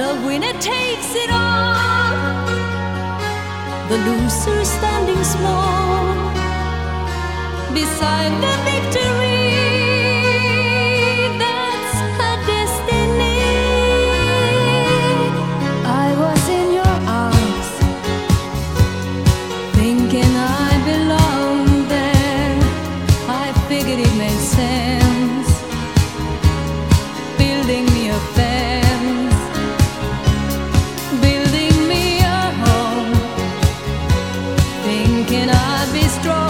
The winner takes it all, the loser standing small beside the victory. That's her destiny. I was in your arms, thinking I belonged there. I figured it made sense, building me I'd